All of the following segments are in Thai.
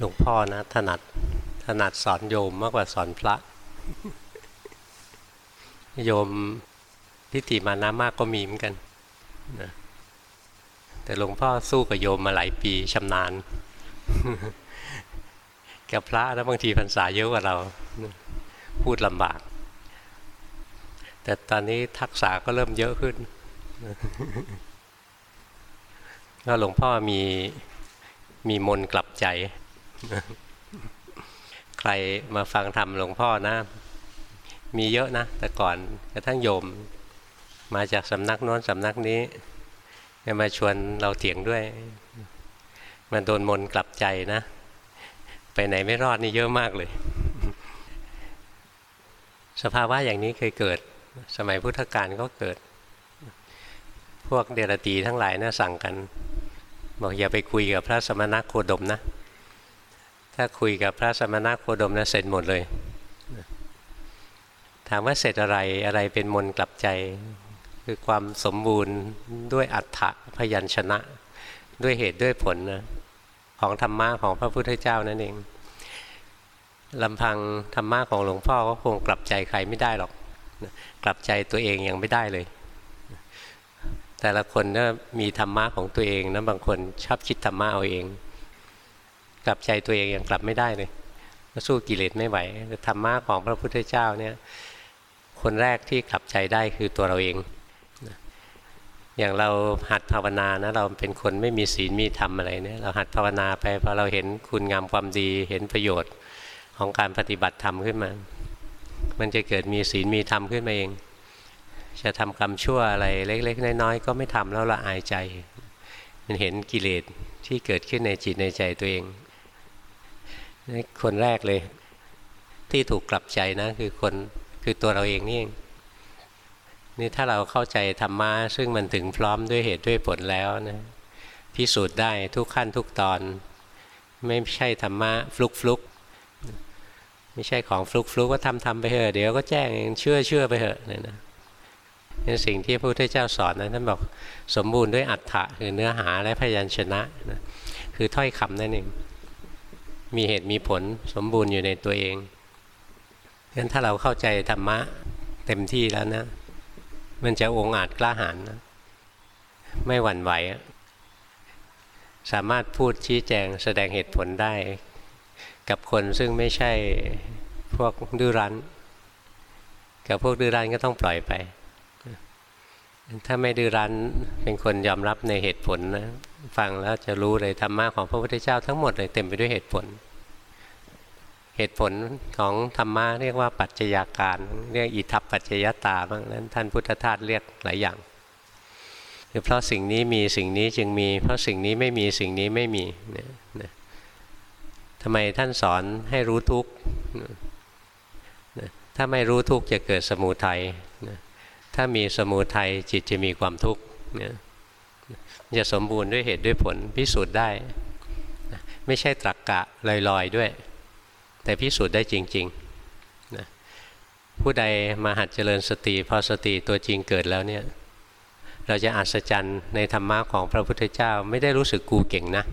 หลวงพ่อนะถนัดถนัดสอนโยมมากกว่าสอนพระ โยมทิฏฐิมานะมากก็มีเหมือนกันนะแต่หลวงพ่อสู้กับโยมมาหลายปีชำนาญกับพระแล้วบางทีพรรษาเยอะกว่าเรา พูดลำบาก แต่ตอนนี้ทักษะก็เริ่มเยอะขึ้นก็หลวงพ่อมีมีมนกลับใจ ใครมาฟังธรรมหลวงพ่อนะ มีเยอะนะ แต่ก่อนกระทั่งโยม มาจากสำนักโน้นสำนักนี้จะมาชวนเราเถียงด้วย มันโดนมนกลับใจนะ ไปไหนไม่รอดนี่เยอะมากเลย สภาวะอย่างนี้เคยเกิด สมัยพุทธกาลก็เกิด พวกเดรตีทั้งหลายนะสั่งกัน บอกอย่าไปคุยกับพระสมณโคดมนะ ถ้าคุยกับพระสมณโคดมนะเสร็จหมดเลย ถามว่าเสร็จอะไรอะไรเป็นมนกลับใจ คือความสมบูรณ์ด้วยอัฏฐะพยัญชนะ ด้วยเหตุด้วยผลนะของธรรมะของพระพุทธเจ้านั่นเองลำพังธรรมะของหลวงพ่อก็คงกลับใจใครไม่ได้หรอก กลับใจตัวเองยังไม่ได้เลย แต่ละคนก็มีธรรมะของตัวเองนะบางคนชอบคิดธรรมะเอาเอง กลับใจตัวเองยังกลับไม่ได้เลยก็สู้กิเลสไม่ไหวธรรมะของพระพุทธเจ้าเนี่ยคนแรกที่กลับใจได้คือตัวเราเอง อย่างเราหัดภาวนานะเราเป็นคนไม่มีศีลมีธรรมอะไรเนี่ยเราหัดภาวนาไปพอเราเห็นคุณงามความดีเห็นประโยชน์ของการปฏิบัติธรรมขึ้นมา มันจะเกิดมีศีลมีธรรมขึ้นมาเอง จะทำกรรมชั่วอะไรเล็ก ๆ น้อยๆก็ไม่ทำแล้วละอายใจ มันเห็นกิเลสที่เกิดขึ้นในจิตในใจตัวเอง นี่คนแรกเลย ที่ถูกกลับใจนะคือคนคือตัวเราเองนี่เองนี่ถ้าเราเข้าใจธรรมะซึ่งมันถึงพร้อมด้วยเหตุด้วยผลแล้วนะพิสูจน์ได้ทุกขั้นทุกตอน ไม่ใช่ธรรมะฟลุกฟลุกไม่ใช่ของฟลุกฟลุกก็ทำทำไปเถอะเดี๋ยวก็แจ้งเชื่อเชื่อไปเถอะเนี่ยนะนี่สิ่งที่พระพุทธเจ้าสอนนะท่านบอกสมบูรณ์ด้วยอัฏฐะคือเนื้อหาและพยัญชนะนะคือถ้อยคำนั่นเอง มีเหตุมีผลสมบูรณ์อยู่ในตัวเองงั้นถ้าเราเข้าใจธรรมะเต็มที่แล้วนะ มันจะองอาจกล้าหาญนะไม่หวั่นไหว สามารถพูดชี้แจงแสดงเหตุผลได้ กับคนซึ่งไม่ใช่พวกดื้อรั้น กับพวกดื้อรั้นก็ต้องปล่อยไป ถ้าไม่ดื้อรั้นเป็นคนยอมรับในเหตุผลนะ ฟังแล้วจะรู้เลยธรรมะของพระพุทธเจ้าทั้งหมดเลยเต็มไปด้วยเหตุผล เหตุผลของธรรมะเรียกว่าปัจจัยาการ เรียกอิทัปปัจจยตาบ้างนั้นท่านพุทธทาสเรียกหลายอย่างคือเพราะสิ่งนี้มีสิ่งนี้จึงมี เพราะสิ่งนี้ไม่มีสิ่งนี้ไม่มีเนี่ยนะทำไมท่านสอนให้รู้ทุกข์ถ้าไม่รู้ทุกข์จะเกิดสมุทัยถ้ามีสมุทัยจิตจะมีความทุกข์เนี่ย จะสมบูรณ์ด้วยเหตุด้วยผลพิสูจน์ได้ไม่ใช่ตรรกกะลอยๆด้วย แต่พิสูจน์ได้จริงๆนะผู้ใดมาหัดเจริญสติพอสติตัวจริงเกิดแล้วเนี่ยเราจะอัศจรรย์ในธรรมะของพระพุทธเจ้าไม่ได้รู้สึกกูเก่งนะ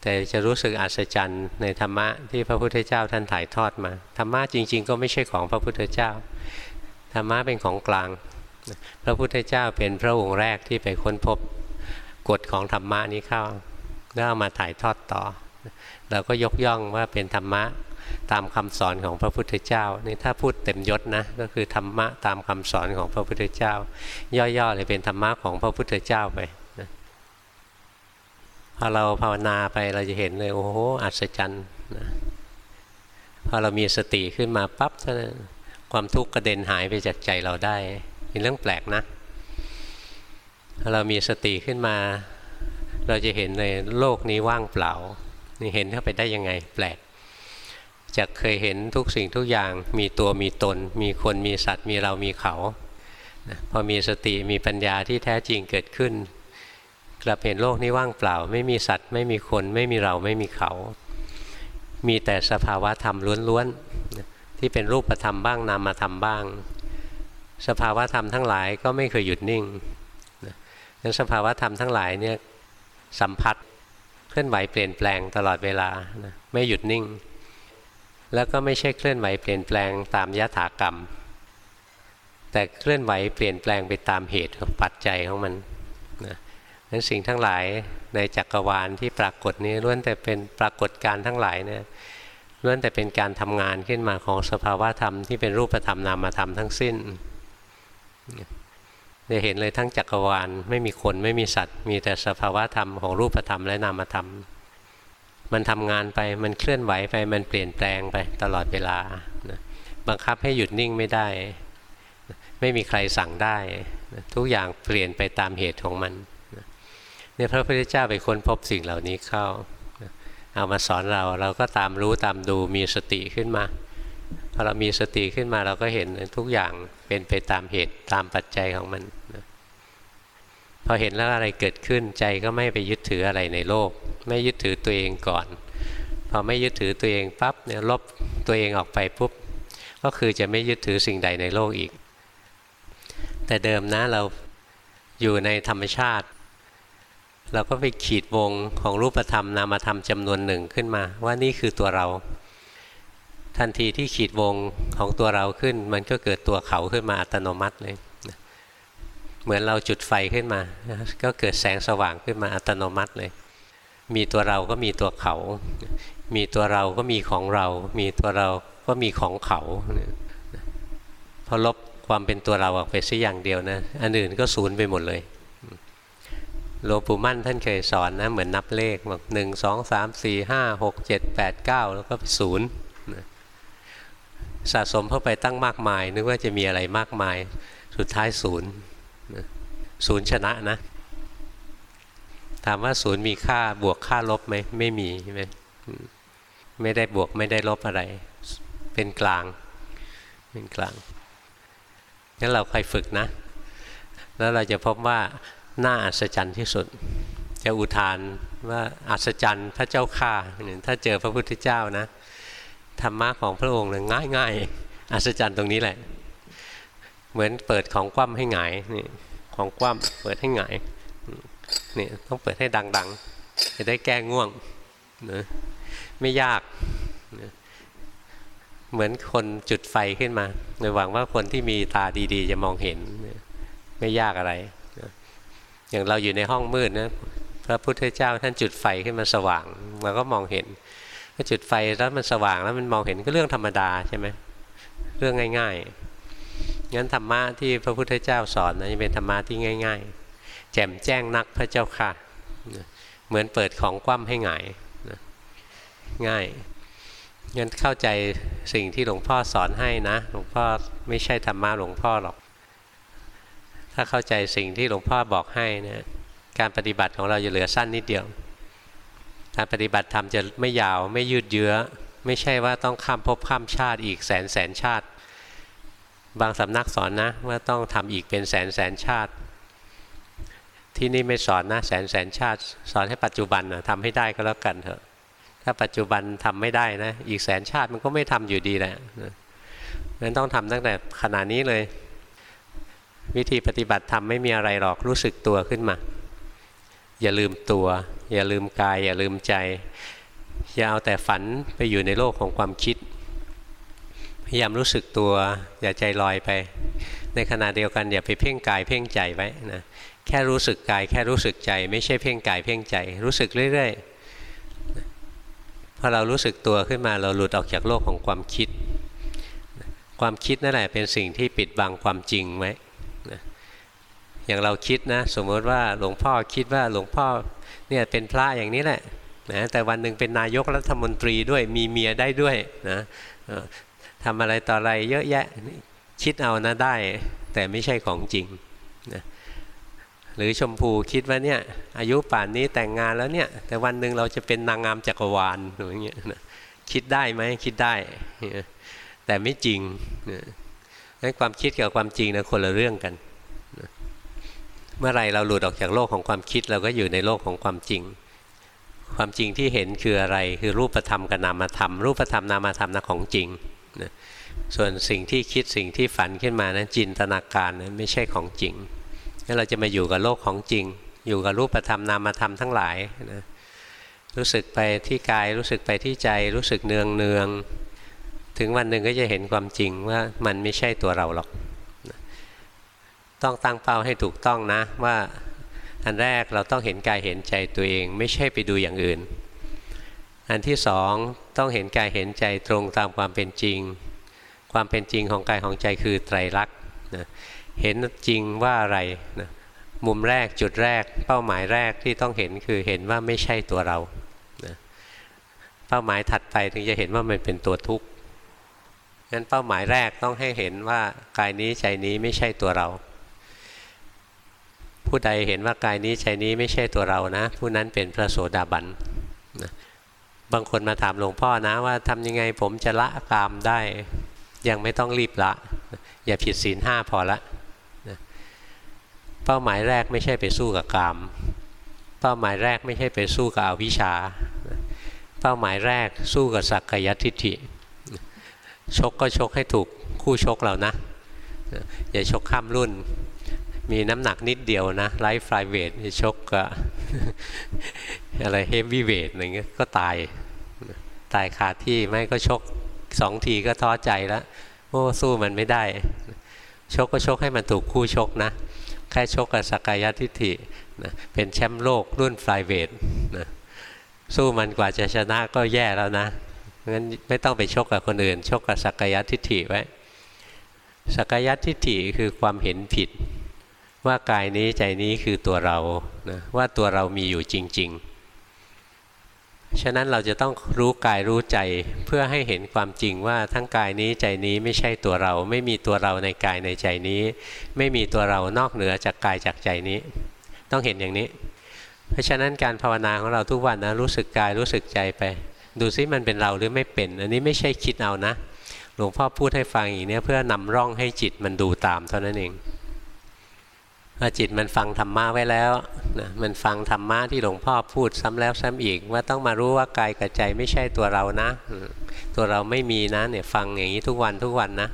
แต่จะรู้สึกอัศจรรย์ในธรรมะที่พระพุทธเจ้าท่านถ่ายทอดมาธรรมะจริง ๆ ก็ไม่ใช่ของพระพุทธเจ้าธรรมะเป็นของกลาง พระพุทธเจ้าเป็นพระองค์แรกที่ไปค้นพบ กฎของธรรมะนี้เข้าแล้วเอามาถ่ายทอดต่อ เราก็ยกย่องว่าเป็นธรรมะตามคำสอนของพระพุทธเจ้านี่ถ้าพูดเต็มยศนะก็คือธรรมะตามคำสอนของพระพุทธเจ้า ย่อๆเลยเป็นธรรมะของพระพุทธเจ้าไปนะพอเราภาวนาไปเราจะเห็นเลยโอ้โหอัศจรรย์นะพอเรามีสติขึ้นมาปั๊บความทุกข์กระเด็นหายไปจากใจเราได้เป็นเรื่องแปลกนะ เรามีสติขึ้นมา เราจะเห็นเลยโลกนี้ว่างเปล่า นี่เห็นเข้าไปได้ยังไงแปลกจากเคยเห็นทุกสิ่งทุกอย่างมีตัวมีตน มีคนมีสัตว์มีเรามีเขาพอมีสติมีปัญญาที่แท้จริงเกิดขึ้น กลับเห็นโลกนี้ว่างเปล่า ไม่มีสัตว์ไม่มีคนไม่มีเราไม่มีเขา มีแต่สภาวะธรรมล้วนๆที่เป็นรูปธรรมบ้างนามธรรมบ้าง สภาวะธรรมทั้งหลายก็ไม่เคยหยุดนิ่งั้นสภาวะธรรมทั้งหลายเนี่ยสัมผัสเคลื่อนไหวเปลี่ยนแปลงตลอดเวลานะไม่หยุดนิ่ง แล้วก็ไม่ใช่เคลื่อนไหวเปลี่ยนแปลงตามยถากรรม แต่เคลื่อนไหวเปลี่ยนแปลงไปตามเหตุปัจจัยของมันนะนั้นสิ่งทั้งหลายในจักรวาลที่ปรากฏนี้ล้วนแต่เป็นปรากฏการทั้งหลายเนี่ยล้วนแต่เป็นการทำงานขึ้นมาของสภาวะธรรมที่เป็นรูปธรรมนามธรรมทั้งสิ้น จะเห็นเลยทั้งจักรวาล ไม่มีคนไม่มีสัตว์ มีแต่สภาวะธรรมของรูปธรรมและนามธรรม มันทำงานไปมันเคลื่อนไหวไปมันเปลี่ยนแปลงไปตลอดเวลาบังคับให้หยุดนิ่งไม่ได้ ไม่มีใครสั่งได้ ทุกอย่างเปลี่ยนไปตามเหตุของมันเนี่ยพระพุทธเจ้าไปค้นพบสิ่งเหล่านี้เข้า เอามาสอนเราเราก็ตามรู้ตามดูมีสติขึ้นมา พอเรามีสติขึ้นมาเราก็เห็นทุกอย่างเป็นไปตามเหตุตามปัจจัยของมันพอเห็นแล้วอะไรเกิดขึ้นใจก็ไม่ไปยึดถืออะไรในโลก ไม่ยึดถือตัวเองก่อน พอไม่ยึดถือตัวเองปั๊บเนี่ยลบตัวเองออกไปปุ๊บก็คือจะไม่ยึดถือสิ่งใดในโลกอีก แต่เดิมนะเราอยู่ในธรรมชาติ เราก็ไปขีดวงของรูปธรรมนามธรรมจำนวนหนึ่งขึ้นมา ว่านี่คือตัวเรา ทันทีที่ขีดวงของตัวเราขึ้น มันก็เกิดตัวเขาขึ้นมาอัตโนมัติเลยเหมือนเราจุดไฟขึ้นมา ก็เกิดแสงสว่างขึ้นมาอัตโนมัติเลย มีตัวเราก็มีตัวเขา มีตัวเราก็มีของเรา มีตัวเราก็มีของเขาพอลบความเป็นตัวเราออกไปสักอย่างเดียวนะ อันอื่นก็สูญไปหมดเลยหลวงปู่มั่นท่านเคยสอนนะ เหมือนนับเลขบอกหนึ่งสองสามสี่ห้าหกเจ็ดแปดเก้าแล้วก็ศูนย์ สะสมเข้าไปตั้งมากมาย นึกว่าจะมีอะไรมากมาย สุดท้ายศูนย์ศูนย์ชนะนะ ถามว่าศูนย์มีค่าบวกค่าลบไหมไม่มีใช่ไหมไม่ได้บวกไม่ได้ลบอะไร เป็นกลาง เป็นกลางงั้นเราคอยฝึกนะ แล้วเราจะพบว่าน่าอัศจรรย์ที่สุด จะอุทานว่าอัศจรรย์พระเจ้าข้าถ้าเจอพระพุทธเจ้านะ ธรรมะของพระองค์เลยง่ายง่ายอัศจรรย์ตรงนี้แหละ เหมือนเปิดของคว่ำให้หงายนี่ของคว่ำเปิดให้หงายนี่ต้องเปิดให้ดังๆ จะได้แก้ง่วงนะไม่ยากนะเหมือนคนจุดไฟขึ้นมาในหวังว่าคนที่มีตาดีๆ จะมองเห็นไม่ยากอะไรอย่างเราอยู่ในห้องมืดนะพระพุทธเจ้าท่านจุดไฟขึ้นมาสว่างเราก็มองเห็น ถ้าจุดไฟแล้วมันสว่างแล้วมันมองเห็นก็เรื่องธรรมดาใช่ไหมเรื่องง่าย ๆ งั้นธรรมะที่พระพุทธเจ้าสอนนะจะเป็นธรรมะที่ง่าย ๆ แจ่มแจ้งนักพระเจ้าค่ะ เหมือนเปิดของคว่ำให้หงายง่ายงั้นเข้าใจสิ่งที่หลวงพ่อสอนให้นะ หลวงพ่อไม่ใช่ธรรมะหลวงพ่อหรอก ถ้าเข้าใจสิ่งที่หลวงพ่อบอกให้นะการปฏิบัติของเราจะเหลือสั้นนิดเดียว การปฏิบัติธรรมจะไม่ยาวไม่ยืดเยื้อ ไม่ใช่ว่าต้องข้ามภพข้ามชาติอีกแสนแสนชาติ บางสำนักสอนนะว่าต้องทำอีกเป็นแสนแสนชาติ ที่นี่ไม่สอนนะแสนแสนชาติ สอนให้ปัจจุบันนะทำให้ได้ก็แล้วกันเถอะ ถ้าปัจจุบันทำไม่ได้นะ อีกแสนชาติมันก็ไม่ทำอยู่ดีแหละงั้นต้องทำตั้งแต่ขณะนี้เลย วิธีปฏิบัติธรรมไม่มีอะไรหรอกรู้สึกตัวขึ้นมา อย่าลืมตัว อย่าลืมกาย อย่าลืมใจ อย่าเอาแต่ฝันไปอยู่ในโลกของความคิด พยายามรู้สึกตัว อย่าใจลอยไป ในขณะเดียวกันอย่าไปเพ่งกายเพ่งใจไว้นะแค่รู้สึกกายแค่รู้สึกใจ ไม่ใช่เพ่งกายเพ่งใจ รู้สึกเรื่อยๆพอเรารู้สึกตัวขึ้นมาเราหลุดออกจากโลกของความคิด ความคิดนั่นแหละเป็นสิ่งที่ปิดบังความจริงไว้อย่างเราคิดนะ สมมติว่าหลวงพ่อคิดว่าหลวงพ่อ เนี่ยเป็นพระอย่างนี้แหละนะแต่วันหนึ่งเป็นนายกรัฐมนตรีด้วยมีเมียได้ด้วยนะทำอะไรต่ออะไรเยอะแยะคิดเอานะได้ แต่ไม่ใช่ของจริงนะหรือชมพูคิดว่าเนี่ยอายุป่านนี้แต่งงานแล้วเนี่ยแต่วันหนึ่งเราจะเป็นนางงามจักรวาลอย่างเงี้ยนะคิดได้ไหมคิดได้ แต่ไม่จริงนะความคิดกับความจริงนะคนละเรื่องกัน มื่อไรเราหลุดออกจากโลกของความคิดเราก็อยู่ในโลกของความจริง ความจริงที่เห็นคืออะไรคือรูปธรรมกับนามธรรม รูปธรรมนามธรรมนะของจริงนะส่วนสิ่งที่คิดสิ่งที่ฝันขึ้นมานั้นจินตนาการนั้นไม่ใช่ของจริงงั้นเราจะมาอยู่กับโลกของจริง อยู่กับรูปธรรมนามธรรมทั้งหลายนะรู้สึกไปที่กายรู้สึกไปที่ใจรู้สึกเนืองเนืองถึงวันหนึ่งก็จะเห็นความจริงว่ามันไม่ใช่ตัวเราหรอก ต้องตั้งเป้าให้ถูกต้องนะ ว่าอันแรกเราต้องเห็นกายเห็นใจตัวเอง ไม่ใช่ไปดูอย่างอื่น อันที่สองต้องเห็นกายเห็นใจตรงตามความเป็นจริง ความเป็นจริงของกายของใจคือไตรลักษณ์นะเห็นจริงว่าอะไรนะมุมแรกจุดแรก เป้าหมายแรกที่ต้องเห็นคือเห็นว่าไม่ใช่ตัวเรานะเป้าหมายถัดไปถึงจะเห็นว่ามันเป็นตัวทุกข์งั้นเป้าหมายแรกต้องให้เห็นว่ากายนี้ใจนี้ไม่ใช่ตัวเรา ผู้ใดเห็นว่ากายนี้ใจนี้ไม่ใช่ตัวเรานะ ผู้นั้นเป็นพระโสดาบันนะบางคนมาถามหลวงพ่อนะว่าทำยังไงผมจะละกามได้ ยังไม่ต้องรีบละ อย่าผิดศีลห้าพอละนะเป้าหมายแรกไม่ใช่ไปสู้กับกาม เป้าหมายแรกไม่ใช่ไปสู้กับอวิชชา เป้าหมายแรกสู้กับสักกายทิฏฐิชกก็ชกให้ถูกคู่ชกเรานะอย่าชกข้ามรุ่น มีน้ำหนักนิดเดียวนะไลฟ์ฟเวทชกกับอะไรเฮฟวี่เวทอะไรเงี้ยก็ตาย ตายคาที่ไม่ก็ชกสองทีก็ท้อใจแล้วโอ้สู้มันไม่ได้ ชกก็ชกให้มันถูกคู่ชกนะ แค่ชกกับสกายทิฐินะเป็นแชมป์โลกรุ่นไฟเวทนะสู้มันกว่าจะชนะก็แย่แล้วนะงั้นไม่ต้องไปชกกับคนอื่น ชกกับสักยทิฏฐิไว้สักยทิฏฐิคือความเห็นผิด ว่ากายนี้ใจนี้คือตัวเรานะว่าตัวเรามีอยู่จริง ๆ ฉะนั้นเราจะต้องรู้กายรู้ใจเพื่อให้เห็นความจริงว่าทั้งกายนี้ใจนี้ไม่ใช่ตัวเรา ไม่มีตัวเราในกายในใจนี้ ไม่มีตัวเรานอกเหนือจากกายจากใจนี้ ต้องเห็นอย่างนี้ เพราะฉะนั้นการภาวนาของเราทุกวันนะรู้สึกกายรู้สึกใจไป ดูซิมันเป็นเราหรือไม่เป็น อันนี้ไม่ใช่คิดเอานะหลวงพ่อพูดให้ฟังอย่างนี้เพื่อนำร่องให้จิตมันดูตามเท่านั้นเอง พอจิตมันฟังธรรมะไว้แล้วนะมันฟังธรรมะที่หลวงพ่อพูดซ้ำแล้วซ้ำอีก ว่าต้องมารู้ว่ากายกับใจไม่ใช่ตัวเรานะ ตัวเราไม่มีนะเนี่ยฟังอย่างนี้ทุกวันทุกวันนะ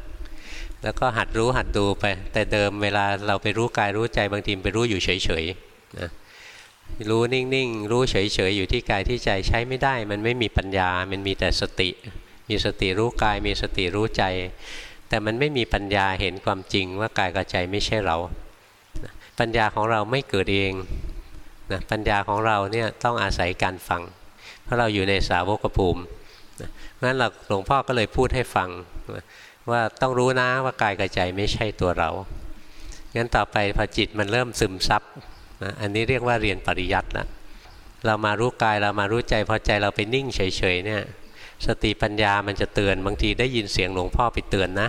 แล้วก็หัดรู้หัดดูไป แต่เดิมเวลาเราไปรู้กายรู้ใจบางทีไปรู้อยู่เฉยๆนะรู้นิ่งๆ รู้เฉยๆ อยู่ที่กายที่ใจใช้ไม่ได้ มันไม่มีปัญญา มันมีแต่สติ มีสติรู้กาย มีสติรู้ใจ แต่มันไม่มีปัญญาเห็นความจริงว่ากายกับใจไม่ใช่เรา ปัญญาของเราไม่เกิดเองนะปัญญาของเราเนี่ยต้องอาศัยการฟัง เพราะเราอยู่ในสาวกภูมิเพราะฉะนั้นหลวงพ่อก็เลยพูดให้ฟังว่าต้องรู้นะว่ากายกับใจไม่ใช่ตัวเรา งั้นต่อไปพอจิตมันเริ่มซึมซับนะอันนี้เรียกว่าเรียนปริยัตินะเรามารู้กายเรามารู้ใจพอใจเราไปนิ่งเฉยๆเนี่ยสติปัญญามันจะเตือนบางทีได้ยินเสียงหลวงพ่อไปเตือนนะ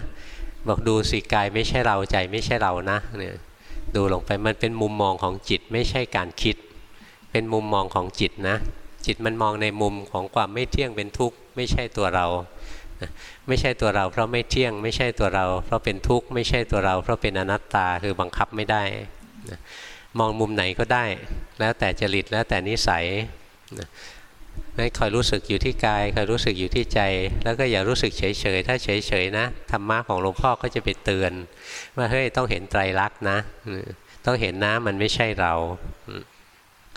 บอกดูสิกายไม่ใช่เราใจไม่ใช่เรานะเนี่ย ดูลงไปมันเป็นมุมมองของจิตไม่ใช่การคิด เป็นมุมมองของจิตนะ จิตมันมองในมุมของความไม่เที่ยงเป็นทุกข์ไม่ใช่ตัวเรา ไม่ใช่ตัวเรา เพราะไม่เที่ยง ไม่ใช่ตัวเรา เพราะเป็นทุกข์ไม่ใช่ตัวเรา เพราะเป็นอนัตตาคือบังคับไม่ได้มองมุมไหนก็ได้ แล้วแต่จริตแล้วแต่นิสัย ให้คอยรู้สึกอยู่ที่กายคอยรู้สึกอยู่ที่ใจ แล้วก็อย่ารู้สึกเฉยๆถ้าเฉยๆนะธรรมะของหลวงพ่อก็จะไปเตือน ว่าเฮ้ยต้องเห็นไตรลักษณ์นะ ต้องเห็นนะมันไม่ใช่เรา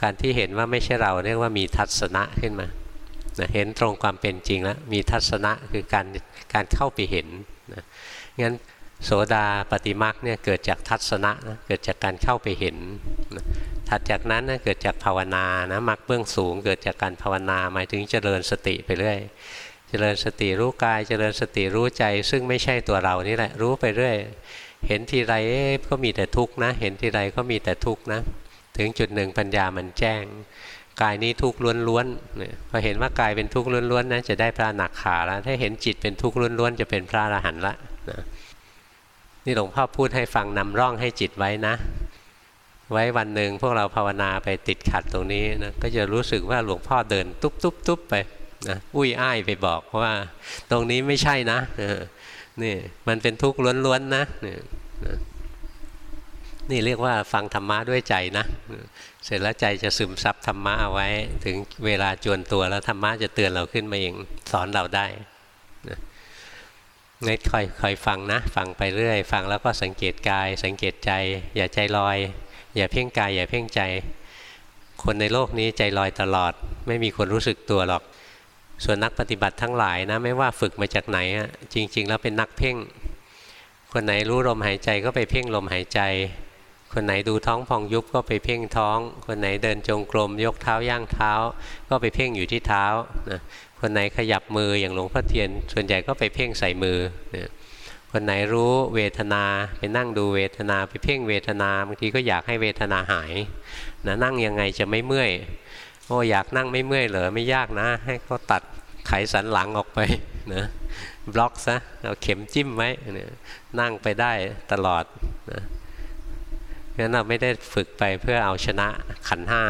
การที่เห็นว่าไม่ใช่เราเรียกว่ามีทัศนะขึ้นมาเห็นตรงความเป็นจริงแล้วมีทัศนะคือการการเข้าไปเห็นนะงั้น โสดาปฏิมักเนี่ยเกิดจากทัศนะนะเกิดจากการเข้าไปเห็นนะถัดจากนั้นนะเกิดจากภาวนานะมักเบื้องสูง เกิดจากการภาวนาหมายถึงเจริญสติไปเรื่อยเจริญสติรู้กาย เจริญสติรู้ใจ ซึ่งไม่ใช่ตัวเรานี่แหละรู้ไปเรื่อยเห็นทีไรก็มีแต่ทุกข์นะ เห็นทีไรก็มีแต่ทุกข์นะ ถึงจุดหนึ่งปัญญามันแจ้ง กายนี้ทุกข์ล้วนๆพอเห็นว่ากายเป็นทุกข์ล้วนๆนะจะได้พระหนักขาแล้วถ้าเห็นจิตเป็นทุกข์ล้วนๆจะเป็นพระอรหันต์ละนะ นี่หลวงพ่อพูดให้ฟังนำร่องให้จิตไว้นะ ไว้วันหนึ่งพวกเราภาวนาไปติดขัดตรงนี้นะก็จะรู้สึกว่าหลวงพ่อเดินตุ๊บตุ๊บตุ๊บไปนะอุ้ยอ้ายไปบอกว่า ตรงนี้ไม่ใช่นะนี่มันเป็นทุกข์ล้วนๆนะนี่เรียกว่าฟังธรรมะด้วยใจนะเสร็จแล้วใจจะซึมซับธรรมะเอาไว้ ถึงเวลาจวนตัวแล้วธรรมะจะเตือนเราขึ้นมาเองสอนเราได้ งั้นคอยคอยฟังนะ ฟังไปเรื่อย ฟังแล้วก็สังเกตกาย สังเกตใจ อย่าใจลอย อย่าเพ่งกาย อย่าเพ่งใจคคนในโลกนี้ใจลอยตลอด ไม่มีคนรู้สึกตัวหรอก ส่วนนักปฏิบัติทั้งหลายนะไม่ว่าฝึกมาจากไหนอะจริง ๆ แล้วเป็นนักเพ่ง คนไหนรู้ลมหายใจก็ไปเพ่งลมหายใจ คนไหนดูท้องพองยุบก็ไปเพ่งท้อง คนไหนเดินจงกรมยกเท้าย่างเท้า ก็ไปเพ่งอยู่ที่เท้านะ คนไหนขยับมืออย่างหลวงพ่อเทียน ส่วนใหญ่ก็ไปเพ่งใส่มือนะคนไหนรู้เวทนาไปนั่งดูเวทนาไปเพ่งเวทนาบางทีก็อยากให้เวทนาหายนะนั่งยังไงจะไม่เมื่อยโอ้อยากนั่งไม่เมื่อยเหรอไม่ยากนะ ให้เขาตัดไขสันหลังออกไปนะบล็อกซะเอาเข็มจิ้มไว้นะนั่งไปได้ตลอดนะงั้นเราไม่ได้ฝึกไปเพื่อเอาชนะขันห้า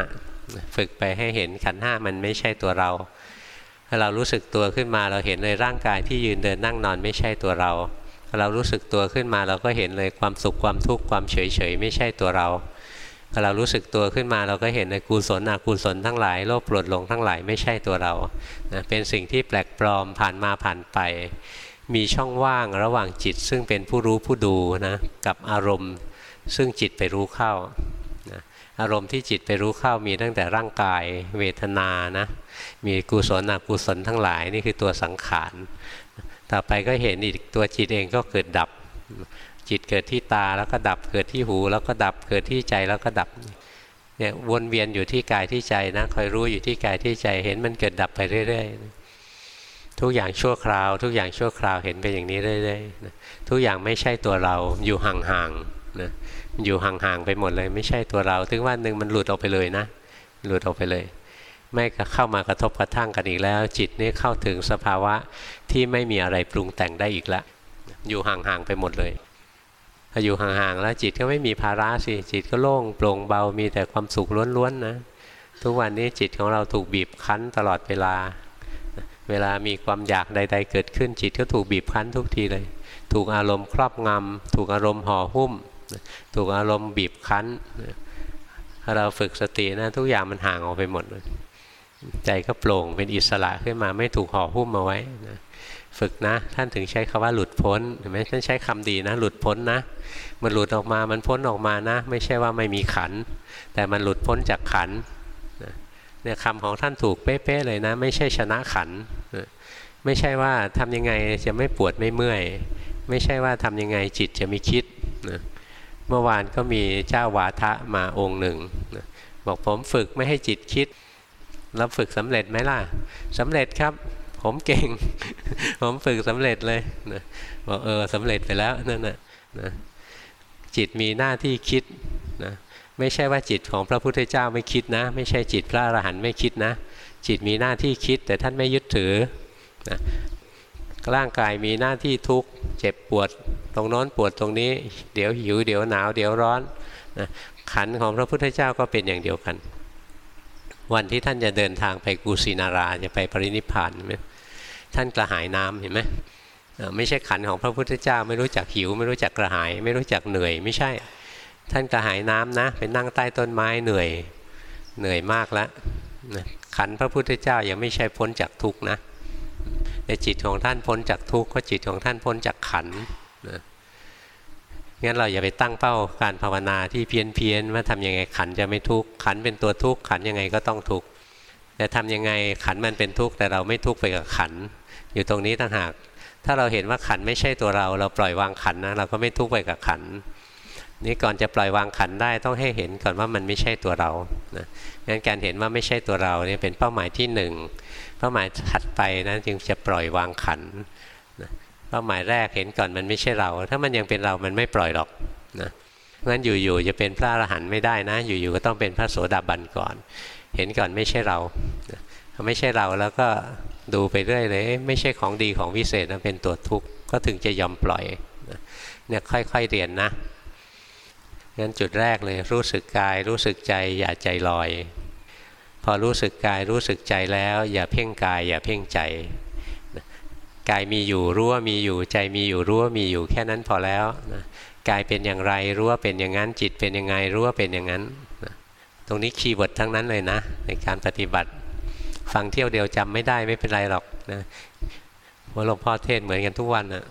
ฝึกไปให้เห็นขันห้ามันไม่ใช่ตัวเรา ถ้าเรารู้สึกตัวขึ้นมาเราเห็นเลยร่างกายที่ยืนเดินนั่งนอนไม่ใช่ตัวเราเรารู้สึกตัวขึ้นมาเราก็เห็นเลยความสุขความทุกข์ความเฉยเฉยไม่ใช่ตัวเราพอเรารู้สึกตัวขึ้นมาเราก็เห็นในกุศลอกุศลทั้งหลายโลภโกรธหลงทั้งหลายไม่ใช่ตัวเรานะเป็นสิ่งที่แปลกปลอมผ่านมาผ่านไป มีช่องว่างระหว่างจิต ซึ่งเป็นผู้รู้ผู้ดูนะกับอารมณ์ ซึ่งจิตไปรู้เข้า อารมณ์ที่จิตไปรู้เข้ามีตั้งแต่ร่างกาย เวทนานะมีกุศลอกุศลทั้งหลายนี่คือตัวสังขารต่อไปก็เห็นอีกตัวจิตเองก็เกิดดับ จิตเกิดที่ตาแล้วก็ดับเกิดที่หู แล้วก็ดับเกิดที่ใจแล้วก็ดับเนี่ยวนเวียนอยู่ที่กายที่ใจนะคอยรู้อยู่ที่กายที่ใจเห็นมันเกิดดับไปเรื่อยๆทุกอย่างชั่วคราว ทุกอย่างชั่วคราวเห็นไปอย่างนี้เรื่อยๆทุกอย่างไม่ใช่ตัวเราอยู่ห่างๆนะ อยู่ห่างๆไปหมดเลย ไม่ใช่ตัวเราถึงวันหนึ่งมันหลุดออกไปเลยนะ หลุดออกไปเลย ไม่เข้ามากระทบกระทั่งกันอีกแล้ว จิตนี่เข้าถึงสภาวะที่ไม่มีอะไรปรุงแต่งได้อีกแล้วอยู่ห่างๆไปหมดเลยพออยู่ห่างๆแล้วจิตก็ไม่มีภาระสิจิตก็โล่งโปร่งเบามีแต่ความสุขล้วนๆนะทุกวันนี้จิตของเราถูกบีบคั้นตลอดเวลา เวลามีความอยากใด ๆ เกิดขึ้นจิตก็ถูกบีบคั้นทุกทีเลย ถูกอารมณ์ครอบงำถูกอารมณ์ห่อหุ้ม ถูกอารมณ์บีบคั้นถ้าเราฝึกสตินะทุกอย่างมันห่างออกไปหมดเลยใจก็โปร่งเป็นอิสระขึ้นมาไม่ถูกห่อหุ้มมาไว้นะฝึกนะ ท่านถึงใช้คำว่าหลุดพ้นเห็นไหมท่านใช้คำดีนะ หลุดพ้นนะ มันหลุดออกมามันพ้นออกมานะ ไม่ใช่ว่าไม่มีขัน แต่มันหลุดพ้นจากขันเนี่ยคำของท่านถูกเป๊ะๆเลยนะ ไม่ใช่ชนะขันไม่ใช่ว่าทำยังไงจะไม่ปวดไม่เมื่อย ไม่ใช่ว่าทำยังไงจิตจะมีคิดนะ เมื่อวานก็มีเจ้าวาทะมาองค์หนึ่ง บอกผมฝึกไม่ให้จิตคิดเราฝึกสำเร็จไหมล่ะสำเร็จครับ ผมเก่ง ผมฝึกสำเร็จเลยนะบอกเออสำเร็จไปแล้วนั่นนะนะจิตมีหน้าที่คิดนะไม่ใช่ว่าจิตของพระพุทธเจ้าไม่คิดนะ ไม่ใช่จิตพระอรหันต์ไม่คิดนะ จิตมีหน้าที่คิดแต่ท่านไม่ยึดถือนะ ร่างกายมีหน้าที่ทุกข์เจ็บปวด ตรงโน้นปวดตรงนี้ เดี๋ยวหิวเดี๋ยวหนาวเดี๋ยวร้อนนะขันของพระพุทธเจ้าก็เป็นอย่างเดียวกัน วันที่ท่านจะเดินทางไปกุสินาราจะไปปรินิพพานไหมท่านกระหายน้ำเห็นไหมไม่ใช่ขันของพระพุทธเจ้า ไม่รู้จักหิว ไม่รู้จักกระหาย ไม่รู้จักเหนื่อยไม่ใช่ ท่านกระหายน้ำนะไปนั่งใต้ต้นไม้เหนื่อยเหนื่อยมากแล้วขันพระพุทธเจ้ายังไม่ใช่พ้นจากทุกข์นะ ในจิตของท่านพ้นจากทุกข์ก็จิตของท่านพ้นจากขันนะงั้นเราอย่าไปตั้งเป้าการภาวนาที่เพี้ยนเพียนว่าทำยังไงขันจะไม่ทุกข์ขันเป็นตัวทุกข์ขันยังไงก็ต้องทุกข์แต่ทำยังไงขันมันเป็นทุกข์แต่เราไม่ทุกข์ไปกับขัน อยู่ตรงนี้ต่างหาก ถ้าเราเห็นว่าขันไม่ใช่ตัวเรา เราปล่อยวางขันนะเราก็ไม่ทุกข์ไปกับขันนี่ก่อนจะปล่อยวางขันได้ต้องให้เห็นก่อนว่ามันไม่ใช่ตัวเรานะงั้นการเห็นว่าไม่ใช่ตัวเราเนี่ยเป็นเป้าหมายที่หนึ่ง ป้าหมายถัดไปนะจึงจะปล่อยวางขันป้าหมายแรกเห็นก่อนมันไม่ใช่เรา ถ้ามันยังเป็นเรามันไม่ปล่อยหรอกนะงั้นอยู่ๆจะเป็นพระอรหันต์ไม่ได้นะ อยู่ๆก็ต้องเป็นพระโสดาบันก่อน เห็นก่อนไม่ใช่เราไม่ใช่เราแล้วก็ดูไปเรื่อยเลย ไม่ใช่ของดีของวิเศษนะเป็นตัวทุกข์ก็ถึงจะยอมปล่อยเนี่ยค่อยๆเรียนนะงั้นจุดแรกเลยรู้สึกกายรู้สึกใจอย่าใจลอย พอรู้สึกกายรู้สึกใจแล้ว อย่าเพ่งกาย อย่าเพ่งใจกายมีอยู่รู้ว่ามีอยู่ใจมีอยู่รู้ว่ามีอยู่แค่นั้นพอแล้วนะกายเป็นอย่างไรรู้ว่าเป็นอย่างนั้นจิตเป็นยังไงรู้ว่าเป็นอย่างนั้นนะตรงนี้ keyword ทั้งนั้นเลยนะ ในการปฏิบัติ ฟังเที่ยวเดียวจำไม่ได้ไม่เป็นไรหรอกนะว่าหลวงพ่อเทศเหมือนกันทุกวันนะ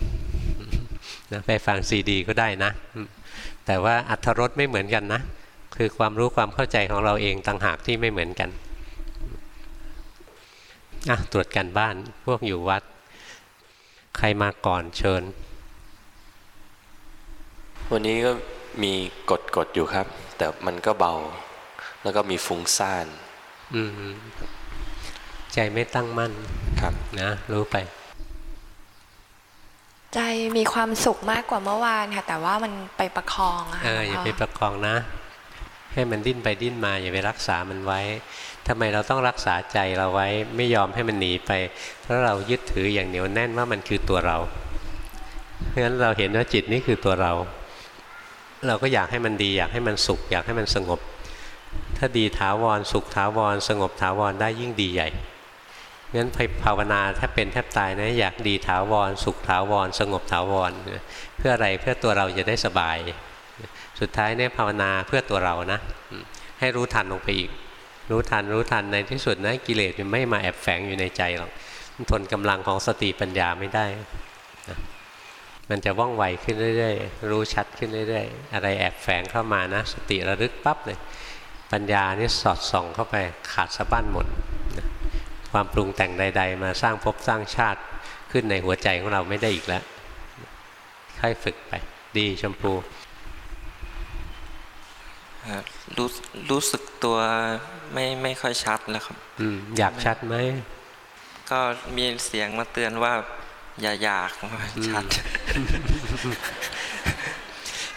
นะไปฟังซีดีก็ได้นะ แต่ว่าอัธรสไม่เหมือนกันนะ คือความรู้ความเข้าใจของเราเองต่างหากที่ไม่เหมือนกันอะตรวจกันบ้านพวกอยู่วัด ใครมาก่อนเชิญ วันนี้ก็มีกดกดอยู่ครับ แต่มันก็เบา แล้วก็มีฟุ้งซ่านอืมใจไม่ตั้งมั่นครับนะรู้ไป ใจมีความสุขมากกว่าเมื่อวานค่ะ แต่ว่ามันไปประคองอะเอค่ะออย่าหลวงไปพ่อประคองนะ ให้มันดิ้นไปดิ้นมาอย่าไปรักษามันไว้ทำไมเราต้องรักษาใจเราไว้ไม่ยอมให้มันหนีไป เพราะเรายึดถืออย่างเหนียวแน่นว่ามันคือตัวเราเพราะฉะนั้นเราเห็นว่าจิตนี่คือตัวเรา เราก็อยากให้มันดี อยากให้มันสุข อยากให้มันสงบ ถ้าดีถาวรสุขถาวร สงบถาวรได้ยิ่งดีใหญ่งั้นภาวนาแทบเป็นแทบตายนะอยากดีถาวร สุขถาวร สงบถาวร เพื่ออะไรเพื่อตัวเราจะได้สบาย สุดท้ายเนี่ยภาวนาเพื่อตัวเรานะ ให้รู้ทันลงไปอีก รู้ทันรู้ทันในที่สุดนะกิเลสมันไม่มาแอบแฝงอยู่ในใจหรอกมันทนกำลังของสติปัญญาไม่ได้นะมันจะว่องไวขึ้นเรื่อยๆ รู้ชัดขึ้นเรื่อยๆ อะไรแอบแฝงเข้ามานะ สติระลึกปั๊บเลย ปัญญานี่สอดส่องเข้าไปขาดสะบั้นหมดนะความปรุงแต่งใด ๆ มาสร้างภพสร้างชาติขึ้นในหัวใจของเราไม่ได้อีกแล้ว ค่อยฝึกไป ดีชมพู รู้รู้สึกตัวไม่ไม่ค่อยชัดแล้วครับ อืมอยากชัดไหมก็มีเสียงมาเตือนว่า อย่าอยากว่าชัด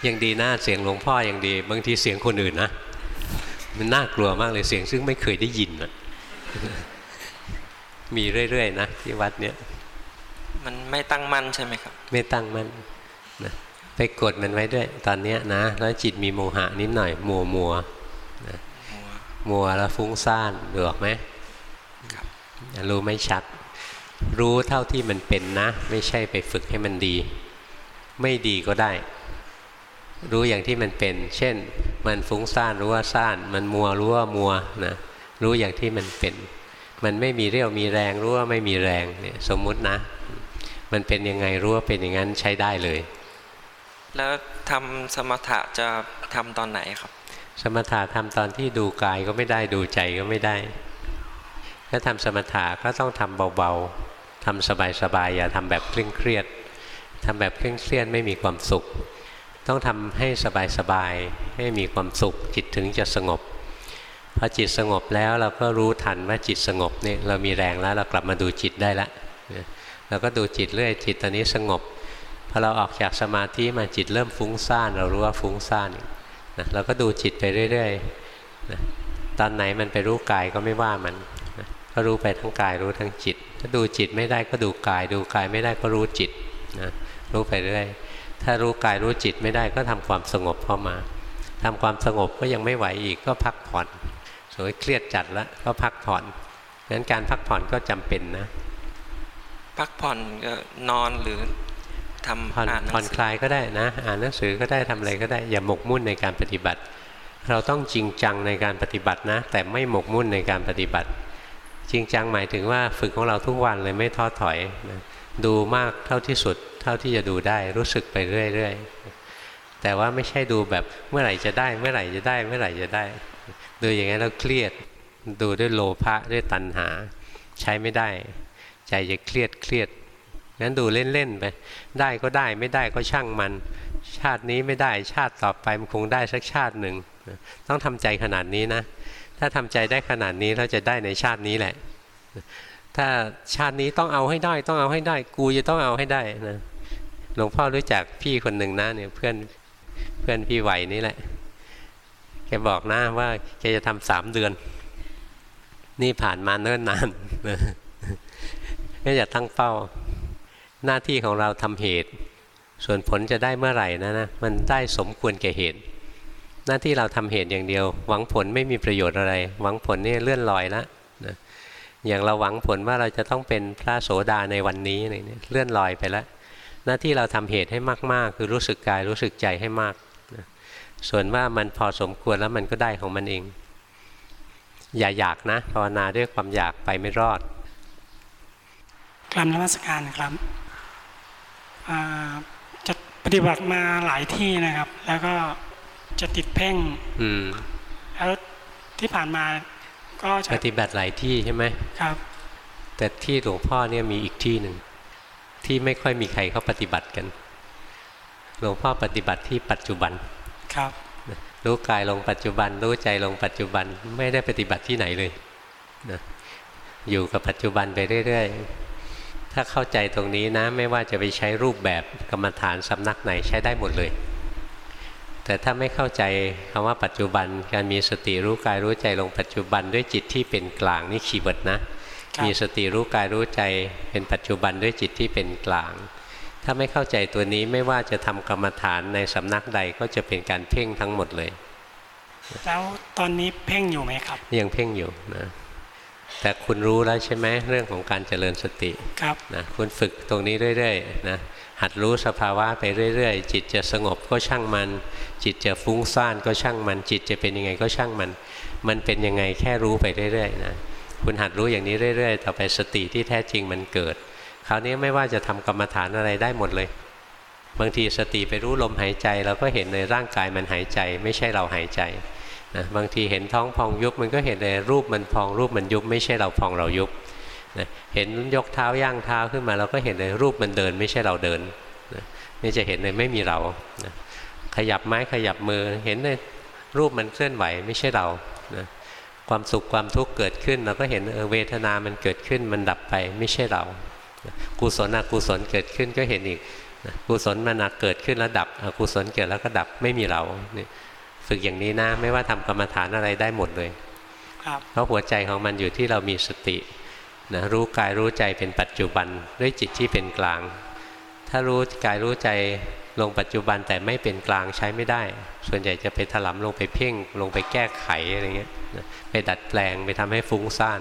ยังดีนะเสียงหลวงพ่อยังดี บางทีเสียงคนอื่นนะมันน่ากลัวมากเลยเสียงซึ่งไม่เคยได้ยินนะมีเรื่อยๆนะที่วัดเนี้ยมันไม่ตั้งมั่นใช่ไหมครับ ไม่ตั้งมั่นนะ ไปกดมันไว้ด้วย ตอนเนี้ยนะ แล้วจิตมีโมหะนิดหน่อย มัวมัวนะมัวแล้วฟุ้งซ่านดูออกไหมรู้ไม่ชัด รู้เท่าที่มันเป็นนะ ไม่ใช่ไปฝึกให้มันดี ไม่ดีก็ได้ รู้อย่างที่มันเป็น เช่น มันฟุ้งซ่านรู้ว่าซ่าน มันมัวรู้ว่ามัวนะรู้อย่างที่มันเป็น มันไม่มีเรี่ยวมีแรงรู้ว่าไม่มีแรงเนี่ยสมมุตินะ มันเป็นยังไงรู้ว่าเป็นอย่างนั้นใช้ได้เลย แล้วทำสมถะจะทำตอนไหนครับ สมถะทำตอนที่ดูกายก็ไม่ได้ดูใจก็ไม่ได้ ถ้าทำสมถะก็ต้องทำเบาๆทำสบายๆอย่าทำแบบเคร่งเครียดทำแบบเคร่งเครียดไม่มีความสุข ต้องทำให้สบายๆให้มีความสุขจิตถึงจะสงบพอจิตสงบแล้วเราก็รู้ทันว่าจิตสงบนี่เรามีแรงแล้วเรากลับมาดูจิตได้ละเราก็ดูจิตเรื่อยจิตตอนนี้สงบ อเราออกจากสมาธิมาจิตเริ่มฟุ้งซ่าน เรารู้ว่าฟุ้งซ่านนะเราก็ดูจิตไปเรื่อยๆนะตอนไหนมันไปรู้กายก็ไม่ว่ามันนะก็รู้ไปทั้งกายรู้ทั้งจิต ถ้าดูจิตไม่ได้ก็ดูกาย ดูกายไม่ได้ก็รู้จิตนะรู้ไปเรื่อยถ้ารู้กายรู้จิตไม่ได้ก็ทำความสงบเข้ามาทำความสงบก็ยังไม่ไหวอีกก็พักผ่อนสวยเครียดจัดแล้วก็พักผ่อนงั้นการพักผ่อนก็จำเป็นนะ พักผ่อนก็นอนหรือ ทผ่อนำอ่านหนัผ่อนงสืคลายก็ได้นะ อ่านหนังสือก็ได้ทำอะไรก็ได้ อย่าหมกมุ่นในการปฏิบัติ เราต้องจริงจังในการปฏิบัตินะ แต่ไม่หมกมุ่นในการปฏิบัติ จริงจังหมายถึงว่าฝึกของเราทุกวันเลยไม่ท้อถอยนะดูมากเท่าที่สุด เท่าที่จะดูได้รู้สึกไปเรื่อยๆแต่ว่าไม่ใช่ดูแบบเมื่อไหร่จะได้ เมื่อไหร่จะได้ เมื่อไหร่จะได้ ดูอย่างนั้นแล้วเครียดดูด้วยโลภะด้วยตัณหา ใช้ไม่ได้ ใจจะเครียดเครียด งั้นดูเล่นๆไป ได้ก็ได้ไม่ได้ก็ช่างมัน ชาตินี้ไม่ได้ชาติต่อไปมันคงได้สักชาติหนึ่ง ต้องทำใจขนาดนี้นะ ถ้าทำใจได้ขนาดนี้เราจะได้ในชาตินี้แหละ ถ้าชาตินี้ต้องเอาให้ได้ ต้องเอาให้ได้ กูจะต้องเอาให้ได้นะหลวงพ่อรู้จักพี่คนหนึ่งนะเนี่ยเพื่อนเพื่อนพี่ไหวนี่แหละแกบอกนะว่าแกจะทำสามเดือน นี่ผ่านมาเนิ่นนานก็อย่าตั้งเป้า หน้าที่ของเราทำเหตุ ส่วนผลจะได้เมื่อไหร่นะนะมันได้สมควรแก่เหตุ หน้าที่เราทำเหตุอย่างเดียว หวังผลไม่มีประโยชน์อะไร หวังผลนี่เลื่อนลอยล้วนะอย่างเราหวังผลว่าเราจะต้องเป็นพระโสดาในวันนี้เนี่ยเลื่อนลอยไปแล้วหน้าที่เราทำเหตุให้มาก ๆ คือรู้สึกกายรู้สึกใจให้มากนะส่วนว่ามันพอสมควรแล้วมันก็ได้ของมันเอง อย่าอยากนะภาวนาด้วยความอยากไปไม่รอดกลับนวัสการครับ จะปฏิบัติมาหลายที่นะครับ แล้วก็จะติดเพ่งอืมแล้วที่ผ่านมาก็จะปฏิบัติหลายที่ใช่ไหมครับ แต่ที่หลวงพ่อเนี่ยมีอีกที่หนึ่งที่ไม่ค่อยมีใครเขาปฏิบัติกันหลวงพ่อปฏิบัติที่ปัจจุบันครับรู้กายลงปัจจุบัน รู้ใจลงปัจจุบันไม่ได้ปฏิบัติที่ไหนเลยนะอยู่กับปัจจุบันไปเรื่อยๆ ถ้าเข้าใจตรงนี้นะ ไม่ว่าจะไปใช้รูปแบบกรรมฐานสำนักไหนใช้ได้หมดเลย แต่ถ้าไม่เข้าใจคำว่าปัจจุบันการมีสติรู้กายรู้ใจลงปัจจุบันด้วยจิตที่เป็นกลางนี่คีย์เวิร์ดนะครับมีสติรู้กายรู้ใจเป็นปัจจุบันด้วยจิตที่เป็นกลาง ถ้าไม่เข้าใจตัวนี้ไม่ว่าจะทำกรรมฐานในสำนักใดก็จะเป็นการเพ่งทั้งหมดเลยแล้วตอนนี้เพ่งอยู่ไหมครับ ยังเพ่งอยู่นะ แต่คุณรู้แล้วใช่ไหมเรื่องของการเจริญสติครับนะคุณฝึกตรงนี้เรื่อยๆนะหัดรู้สภาวะไปเรื่อย ๆ จิตจะสงบก็ช่างมัน จิตจะฟุ้งซ่านก็ช่างมัน จิตจะเป็นยังไงก็ช่างมัน มันเป็นยังไงแค่รู้ไปเรื่อยๆนะคุณหัดรู้อย่างนี้เรื่อย ๆ ต่อไปสติที่แท้จริงมันเกิด คราวนี้ไม่ว่าจะทำกรรมฐานอะไรได้หมดเลย บางทีสติไปรู้ลมหายใจเราก็เห็นในร่างกายมันหายใจ ไม่ใช่เราหายใจ นะบางทีเห็นท้องพองยุบมันก็เห็นในรูปมันพองรูปมันยุบไม่ใช่เราพองเรายุบนะเห็นยกเท้าย่างเท้าขึ้นมาเราก็เห็นในรูปมันเดิน ไม่ใช่เราเดินนะนี่จะเห็นเลยไม่มีเรานะขยับไม้ขยับมือเห็นในรูปมันเคลื่อนไหวไม่ใช่เรานะความสุขความทุกข์เกิดขึ้น เราก็เห็นเออเวทนามันเกิดขึ้นมันดับไปไม่ใช่เรากุศลอกุศลเกิดขึ้นก็เห็นอีกกุศลมันเกิดขึ้นแล้วดับอกุศลเกิดแล้วก็ดับไม่มีเรานี่ ฝึกอย่างนี้นะ ไม่ว่าทำกรรมฐานอะไรได้หมดเลยครับเพราะหัวใจของมันอยู่ที่เรามีสตินะรู้กายรู้ใจเป็นปัจจุบันด้วยจิตที่เป็นกลาง ถ้ารู้กายรู้ใจลงปัจจุบันแต่ไม่เป็นกลางใช้ไม่ได้ ส่วนใหญ่จะไปถลำลงไปเพ่งลงไปแก้ไขอะไรเงี้ยนะไปดัดแปลงไปทำให้ฟุ้งซ่าน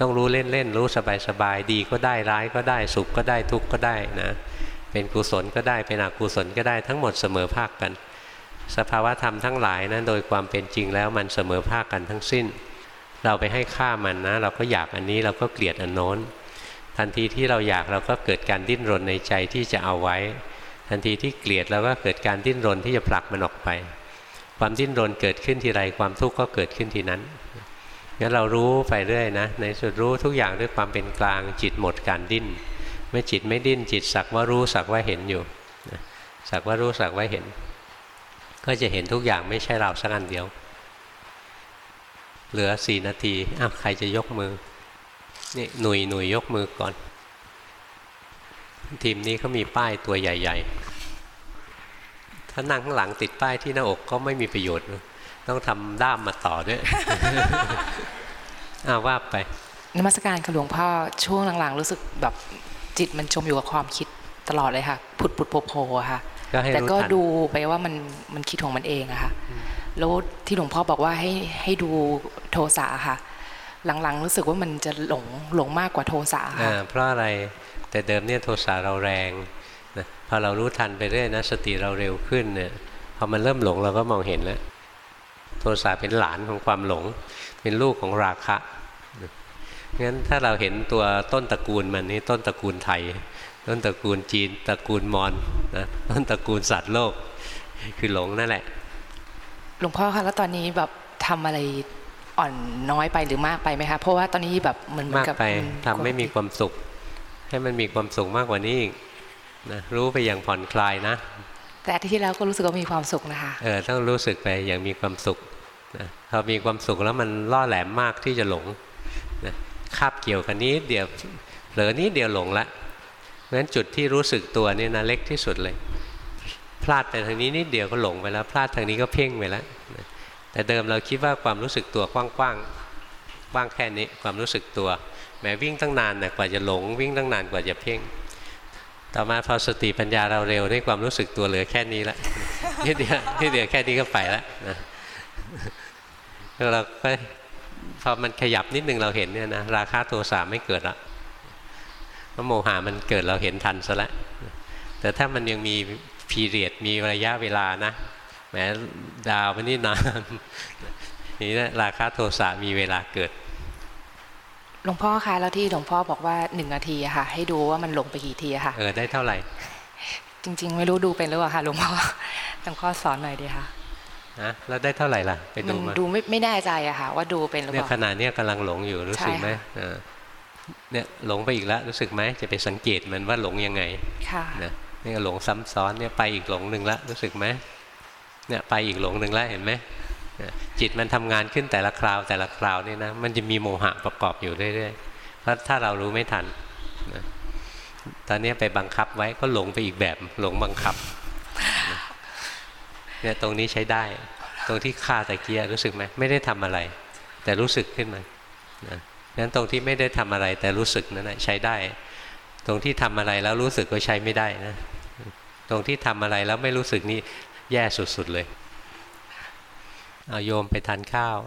ต้องรู้เล่นๆรู้สบายๆดีก็ได้ร้ายก็ได้สุขก็ได้ทุกข์ก็ได้นะเป็นกุศลก็ได้เป็นอกุศลก็ได้ทั้งหมดเสมอภาคกัน สภาวะธรรมทั้งหลายนะโดยความเป็นจริงแล้วมันเสมอภาคกันทั้งสิ้น เราไปให้ค่ามันนะ เราก็อยากอันนี้เราก็เกลียดอันโน้น ทันทีที่เราอยากเราก็เกิดการดิ้นรนในใจที่จะเอาไว้ ทันทีที่เกลียดเราก็เกิดการดิ้นรนที่จะผลักมันออกไป ความดิ้นรนเกิดขึ้นทีไรความทุกข์ก็เกิดขึ้นทีนั้นงั้นเรารู้ไปเรื่อยนะ ในสุดรู้ทุกอย่างด้วยความเป็นกลางจิตหมดการดิ้นเมื่อจิตไม่ดิ้นจิตสักว่ารู้สักว่าเห็นอยู่สักว่ารู้สักว่าเห็น ก็จะเห็นทุกอย่างไม่ใช่เราสักอันเดียว เหลือสี่นาทีอ้าวใครจะยกมือ นี่หนุยหนุยยกมือก่อน ทีมนี้เขามีป้ายตัวใหญ่ ๆ ถ้านั่งข้างหลังติดป้ายที่หน้าอกก็ไม่มีประโยชน์ ต้องทำด้ามมาต่อด้วยอ้าวว่าไปนมัสการค่ะหลวงพ่อช่วงหลังๆ รู้สึกแบบจิตมันจมอยู่กับความคิดตลอดเลยค่ะ ผุดผุดโผล่โผล่ค่ะ แต่รู้ก็ทันดูไปว่ามันมันคิดของมันเองอะค่ะแล้วที่หลวงพ่อบอกว่าให้ให้ดูโทสะอะค่ะ หลังๆ รู้สึกว่ามันจะหลงหลงมากกว่าโทสะอ่าค่ะเพราะอะไรแต่เดิมเนี่ยโทสะเราแรงนะพอเรารู้ทันไปเรื่อยนะสติเราเร็วขึ้นเนี่ยพอมันเริ่มหลงเราก็มองเห็นแล้วโทสะเป็นหลานของความหลง เป็นลูกของราคะงั้นถ้าเราเห็นตัวต้นตระกูลมันนี่ต้นตระกูลไทย ต้นตระกูลจีนตระกูลมอญนะต้นตระกูลสัตว์โลก คือหลงนั่นแหละ หลวงพ่อคะแล้วตอนนี้แบบทำอะไรอ่อนน้อยไปหรือมากไปไหมคะเพราะว่าตอนนี้แบบเหมือนเหมือมานกกับไปนทำไม่มีความสุข ให้มันมีความสุขมากกว่านี้อีกนะรู้ไปอย่างผ่อนคลายนะ แต่อาทิตย์ที่แล้วก็รู้สึกว่ามีความสุขนะคะเออต้องรู้สึกไปอย่างมีความสุขนะพอมีความสุขแล้วมันล่อแหลมมากที่จะหลงนะคาบเกี่ยวกันนี้เดียวเหลือนี้เดียวหลงละ เพราะฉะนั้นจุดที่รู้สึกตัวนี่นะเล็กที่สุดเลย พลาดไปทางนี้นิดเดียวก็หลงไปแล้ว พลาดทางนี้ก็เพ่งไปแล้วแต่เดิมเราคิดว่าความรู้สึกตัวกว้างๆกว้างแค่นี้ความรู้สึกตัวแม้วิ่งตั้งนานนะกว่าจะหลงวิ่งตั้งนานกว่าจะเพ่งต่อมาพอสติปัญญาเราเร็วได้ความรู้สึกตัวเหลือแค่นี้ละนิดเดียวนิดเดียวแค่นี้ก็ไปแล้วนะแล้วเราก็พอมันขยับนิดนึงเราเห็นเนี่ยนะราคาโทสะไม่เกิดละ เพราะโมหะมันเกิดเราเห็นทันซะแล้วแต่ถ้ามันยังมีพีเรียดมีระยะเวลานะแหมดาวมันนี่นานนี่นะราคาโทสะมีเวลาเกิดหลวงพ่อคะแล้วที่หลวงพ่อบอกว่าหนึ่งนาทีอะค่ะ ให้ดูว่ามันลงไปกี่ทีอะค่ะเออได้เท่าไหร่ จริง ๆ ไม่รู้ดูเป็นหรือเปล่าค่ะหลวงพ่อหลวงพ่อสอนหน่อยดีค่ะนะแล้วได้เท่าไหร่ล่ะไปมัดูนมาดูไม่ไม่แน่ใจอะค่ะ ว่าดูเป็นหรือเนี่เปยล่าขณะเนี้ยกำลังหลงอยู่รู้สึกไหมใช่ค่ะ เออเนี่ยหลงไปอีกแล้วรู้สึกไหมจะไปสังเกตมันว่าหลงยังไงค่ะนะนี่หลงซ้ำซ้อนเนี่ยไปอีกหลงหนึ่งละรู้สึกไหมเนี่ยไปอีกหลงหนึ่งละเห็นไหมเนี่ยจิตมันทำงานขึ้นแต่ละคราวแต่ละคราวนี่นะมันจะมีโมหะประกอบอยู่เรื่อยๆเพราะถ้าเรารู้ไม่ทันนะตอนนี้ไปบังคับไว้ก็หลงไปอีกแบบหลงบังคับนะเนี่ยตรงนี้ใช้ได้ ตรงที่ฆ่าตะเกียรู้สึกไหมไม่ได้ทำอะไร แต่รู้สึกขึ้นมานะ งั้นตรงที่ไม่ได้ทำอะไรแต่รู้สึกนั่นแหะใช้ได้ ตรงที่ทำอะไรแล้วรู้สึกก็ใช้ไม่ได้นะ ตรงที่ทำอะไรแล้วไม่รู้สึกนี่แย่สุดๆเลย เอาโยมไปทานข้าว